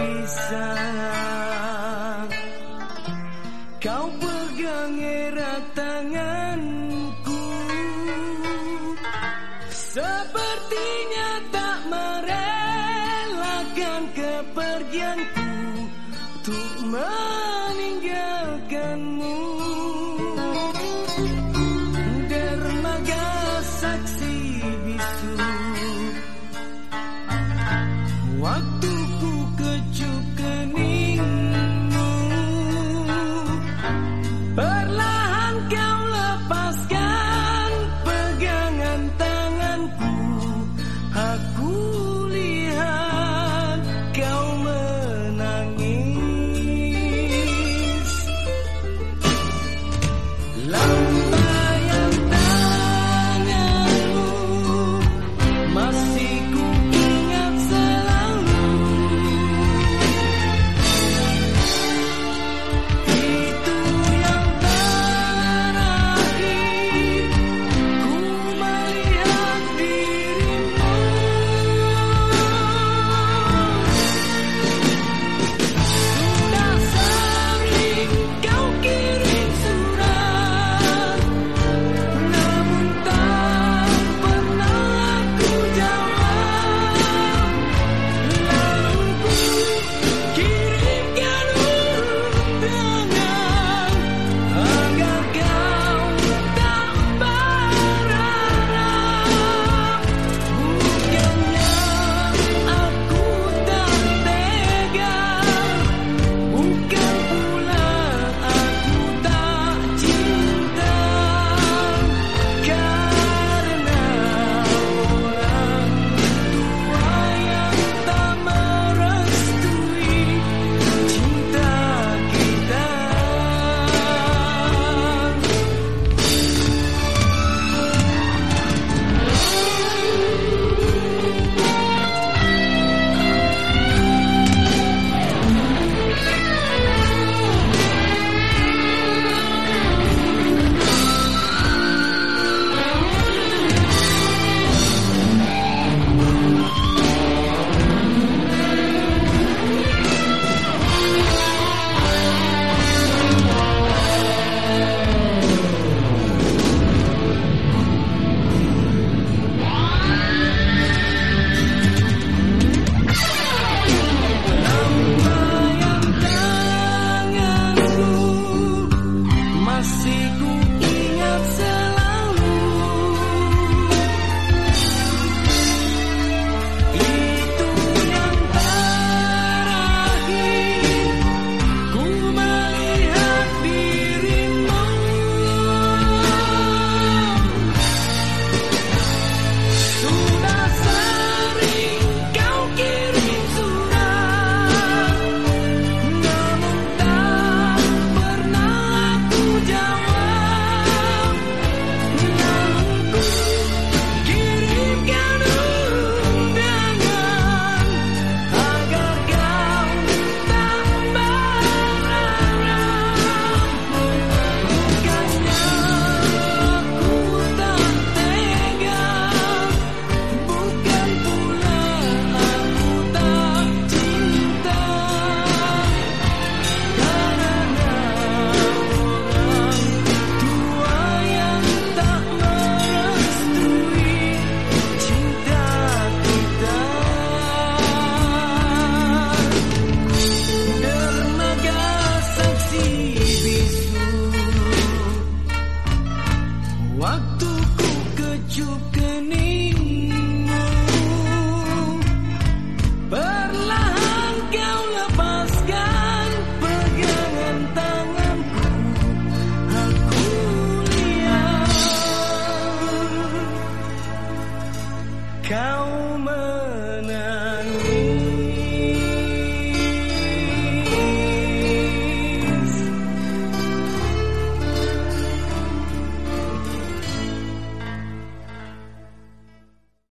berpisah Kau pegang erat tanganku. Sepertinya tak merelakan kepergianku Untuk